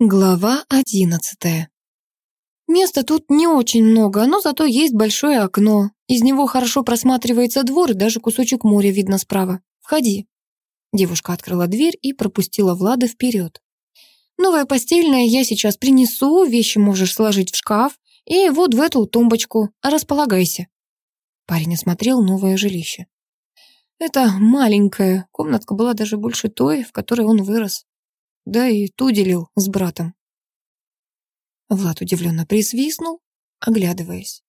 Глава одиннадцатая. Места тут не очень много, но зато есть большое окно. Из него хорошо просматривается двор и даже кусочек моря видно справа. Входи. Девушка открыла дверь и пропустила Влада вперед. Новая постельная я сейчас принесу, вещи можешь сложить в шкаф и вот в эту тумбочку. Располагайся. Парень осмотрел новое жилище. Это маленькая комнатка была даже больше той, в которой он вырос да и ту делил с братом. Влад удивленно присвистнул, оглядываясь.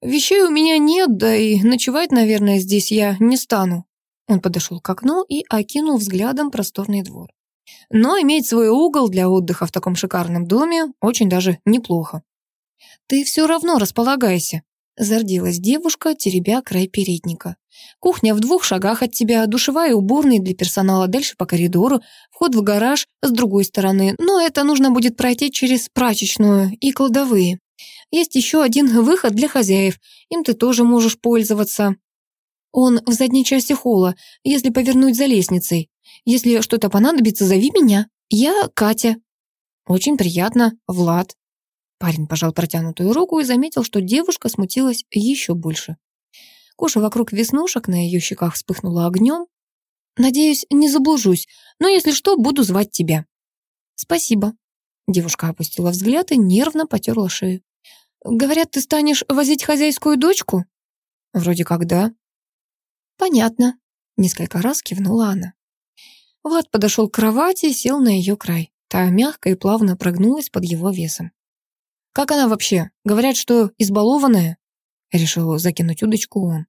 «Вещей у меня нет, да и ночевать, наверное, здесь я не стану». Он подошел к окну и окинул взглядом просторный двор. «Но иметь свой угол для отдыха в таком шикарном доме очень даже неплохо». «Ты все равно располагайся», Зарделась девушка, теребя край передника. Кухня в двух шагах от тебя, душевая и уборная для персонала дальше по коридору, вход в гараж с другой стороны, но это нужно будет пройти через прачечную и кладовые. Есть еще один выход для хозяев, им ты тоже можешь пользоваться. Он в задней части холла, если повернуть за лестницей. Если что-то понадобится, зови меня. Я Катя. Очень приятно, Влад. Парень пожал протянутую руку и заметил, что девушка смутилась еще больше. Кожа вокруг веснушек на ее щеках вспыхнула огнем. «Надеюсь, не заблужусь, но если что, буду звать тебя». «Спасибо». Девушка опустила взгляд и нервно потерла шею. «Говорят, ты станешь возить хозяйскую дочку?» «Вроде как да». «Понятно», — несколько раз кивнула она. Влад подошел к кровати и сел на ее край. Та мягко и плавно прогнулась под его весом. Как она вообще? Говорят, что избалованная?» Решил закинуть удочку он.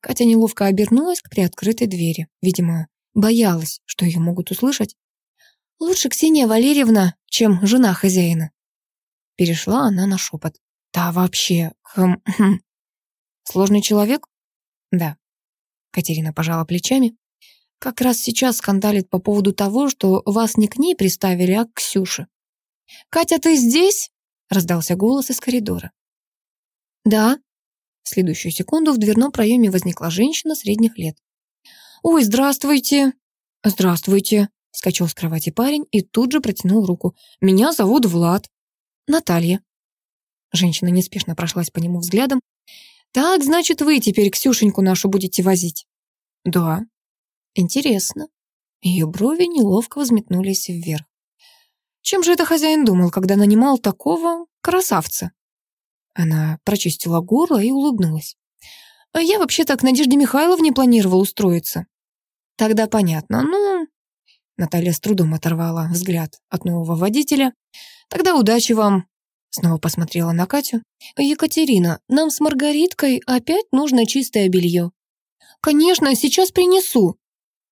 Катя неловко обернулась к приоткрытой двери. Видимо, боялась, что ее могут услышать. «Лучше Ксения Валерьевна, чем жена хозяина». Перешла она на шепот. «Да вообще, хм, хм. Сложный человек?» «Да». Катерина пожала плечами. «Как раз сейчас скандалит по поводу того, что вас не к ней приставили, а к Ксюше». «Катя, ты здесь?» Раздался голос из коридора. «Да». В следующую секунду в дверном проеме возникла женщина средних лет. «Ой, здравствуйте!» «Здравствуйте!» Скачал с кровати парень и тут же протянул руку. «Меня зовут Влад». «Наталья». Женщина неспешно прошлась по нему взглядом. «Так, значит, вы теперь Ксюшеньку нашу будете возить?» «Да». «Интересно». Ее брови неловко взметнулись вверх. Чем же это хозяин думал, когда нанимал такого красавца? Она прочистила горло и улыбнулась. А я вообще-то к Надежде Михайловне планировал устроиться. Тогда понятно. Ну, Наталья с трудом оторвала взгляд от нового водителя. Тогда удачи вам. Снова посмотрела на Катю. Екатерина, нам с Маргариткой опять нужно чистое белье. Конечно, сейчас принесу.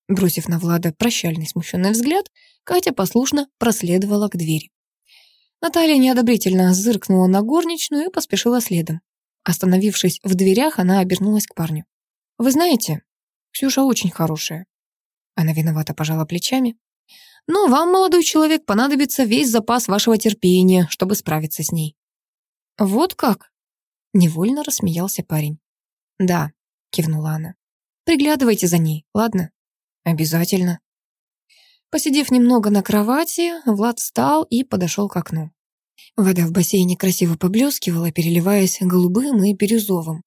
Бросив на Влада прощальный смущенный взгляд, Катя послушно проследовала к двери. Наталья неодобрительно зыркнула на горничную и поспешила следом. Остановившись в дверях, она обернулась к парню. «Вы знаете, Ксюша очень хорошая». Она виновато пожала плечами. «Но вам, молодой человек, понадобится весь запас вашего терпения, чтобы справиться с ней». «Вот как?» Невольно рассмеялся парень. «Да», — кивнула она. «Приглядывайте за ней, ладно?» «Обязательно». Посидев немного на кровати, Влад встал и подошел к окну. Вода в бассейне красиво поблескивала, переливаясь голубым и бирюзовым.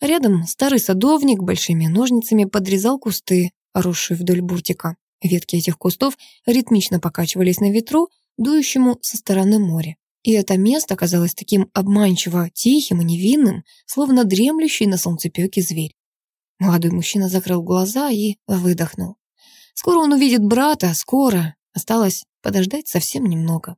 Рядом старый садовник большими ножницами подрезал кусты, росшие вдоль буртика. Ветки этих кустов ритмично покачивались на ветру, дующему со стороны моря. И это место казалось таким обманчиво тихим и невинным, словно дремлющий на солнцепёке зверь. Молодой мужчина закрыл глаза и выдохнул. Скоро он увидит брата, скоро. Осталось подождать совсем немного.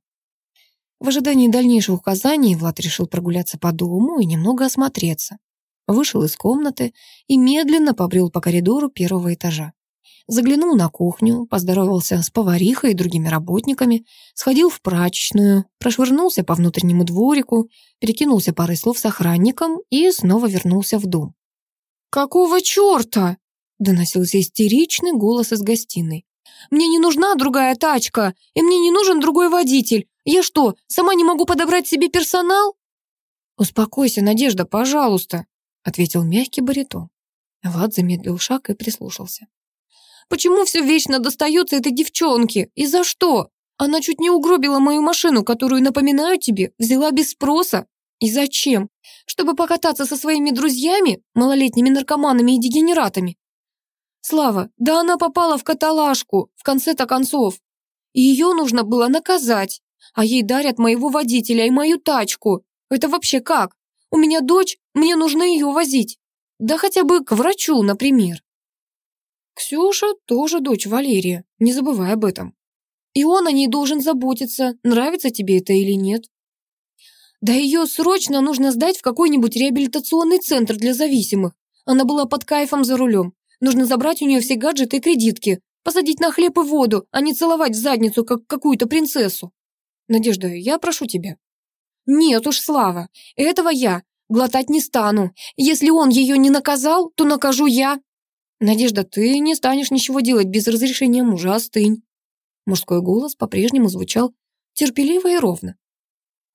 В ожидании дальнейших указаний Влад решил прогуляться по дому и немного осмотреться. Вышел из комнаты и медленно побрел по коридору первого этажа. Заглянул на кухню, поздоровался с поварихой и другими работниками, сходил в прачечную, прошвырнулся по внутреннему дворику, перекинулся парой слов с охранником и снова вернулся в дом. «Какого черта?» — доносился истеричный голос из гостиной. «Мне не нужна другая тачка, и мне не нужен другой водитель. Я что, сама не могу подобрать себе персонал?» «Успокойся, Надежда, пожалуйста», — ответил мягкий баритон. Влад замедлил шаг и прислушался. «Почему все вечно достается этой девчонке? И за что? Она чуть не угробила мою машину, которую, напоминаю тебе, взяла без спроса. И зачем? Чтобы покататься со своими друзьями, малолетними наркоманами и дегенератами. Слава, да она попала в каталажку, в конце-то концов. И ее нужно было наказать. А ей дарят моего водителя и мою тачку. Это вообще как? У меня дочь, мне нужно ее возить. Да хотя бы к врачу, например. Ксюша тоже дочь Валерия, не забывай об этом. И он о ней должен заботиться, нравится тебе это или нет. Да ее срочно нужно сдать в какой-нибудь реабилитационный центр для зависимых. Она была под кайфом за рулем. Нужно забрать у нее все гаджеты и кредитки, посадить на хлеб и воду, а не целовать в задницу, как какую-то принцессу. Надежда, я прошу тебя. Нет уж, Слава, этого я глотать не стану. Если он ее не наказал, то накажу я. Надежда, ты не станешь ничего делать без разрешения мужа, остынь. Мужской голос по-прежнему звучал терпеливо и ровно.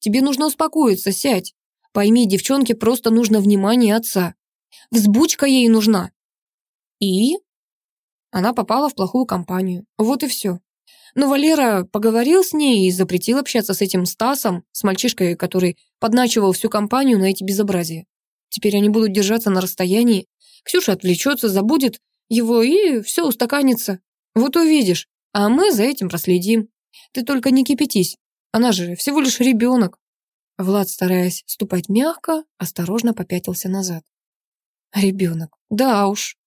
Тебе нужно успокоиться, сядь. Пойми, девчонке просто нужно внимание отца. Взбучка ей нужна. И? Она попала в плохую компанию. Вот и все. Но Валера поговорил с ней и запретил общаться с этим Стасом, с мальчишкой, который подначивал всю компанию на эти безобразия. Теперь они будут держаться на расстоянии. Ксюша отвлечется, забудет его, и все устаканится. Вот увидишь. А мы за этим проследим. Ты только не кипятись. Она же всего лишь ребенок. Влад, стараясь ступать мягко, осторожно попятился назад. Ребенок. Да уж.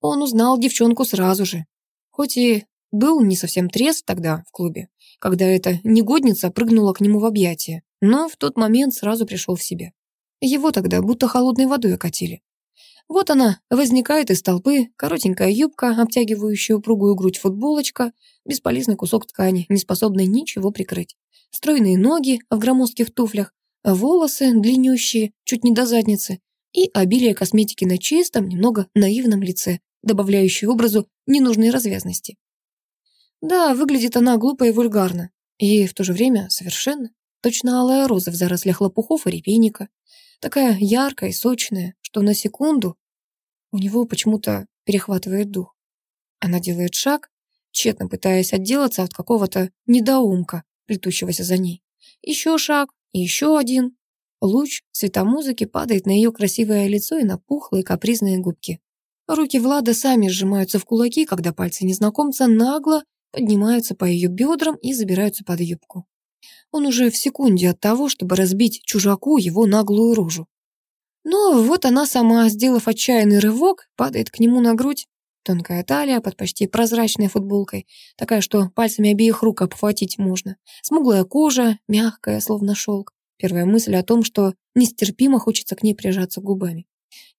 Он узнал девчонку сразу же. Хоть и был не совсем трезв тогда в клубе, когда эта негодница прыгнула к нему в объятия, но в тот момент сразу пришел в себя. Его тогда будто холодной водой окатили. Вот она возникает из толпы, коротенькая юбка, обтягивающая упругую грудь футболочка, бесполезный кусок ткани, не способный ничего прикрыть. Стройные ноги в громоздких туфлях, волосы длиннющие, чуть не до задницы, и обилие косметики на чистом, немного наивном лице, добавляющее образу ненужной развязности. Да, выглядит она глупо и вульгарно. И в то же время совершенно. Точно алая роза в зарослях лопухов и репейника. Такая яркая и сочная, что на секунду у него почему-то перехватывает дух. Она делает шаг, тщетно пытаясь отделаться от какого-то недоумка, плетущегося за ней. Еще шаг, и еще один. Луч светомузыки падает на ее красивое лицо и на пухлые капризные губки. Руки Влада сами сжимаются в кулаки, когда пальцы незнакомца нагло поднимаются по ее бедрам и забираются под юбку. Он уже в секунде от того, чтобы разбить чужаку его наглую рожу. Но вот она сама, сделав отчаянный рывок, падает к нему на грудь. Тонкая талия под почти прозрачной футболкой, такая, что пальцами обеих рук обхватить можно. Смуглая кожа, мягкая, словно шелк. Первая мысль о том, что нестерпимо хочется к ней прижаться губами.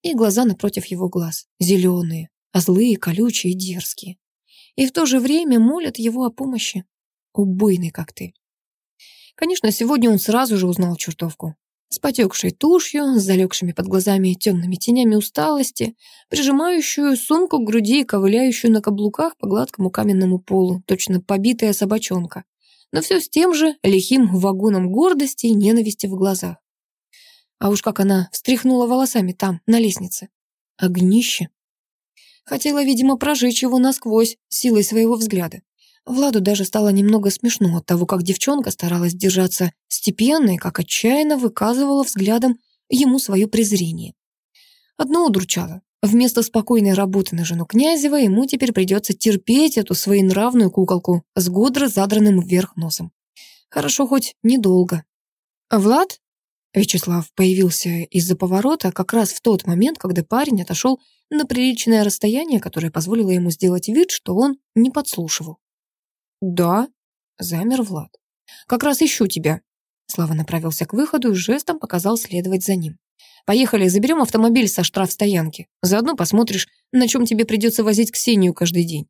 И глаза напротив его глаз, зеленые, а злые, колючие, дерзкие и в то же время молят его о помощи. Убойный коктейль. Конечно, сегодня он сразу же узнал чертовку. С потекшей тушью, с залегшими под глазами темными тенями усталости, прижимающую сумку к груди и ковыляющую на каблуках по гладкому каменному полу, точно побитая собачонка. Но все с тем же лихим вагоном гордости и ненависти в глазах. А уж как она встряхнула волосами там, на лестнице. Огнище. Хотела, видимо, прожечь его насквозь силой своего взгляда. Владу даже стало немного смешно от того, как девчонка старалась держаться степенно и как отчаянно выказывала взглядом ему свое презрение. Одно удручало. Вместо спокойной работы на жену Князева ему теперь придется терпеть эту своенравную куколку с годро задранным вверх носом. Хорошо хоть недолго. Влад Вячеслав появился из-за поворота как раз в тот момент, когда парень отошел на приличное расстояние, которое позволило ему сделать вид, что он не подслушивал. «Да», — замер Влад. «Как раз ищу тебя». Слава направился к выходу и жестом показал следовать за ним. «Поехали, заберем автомобиль со штрафстоянки. Заодно посмотришь, на чем тебе придется возить Ксению каждый день».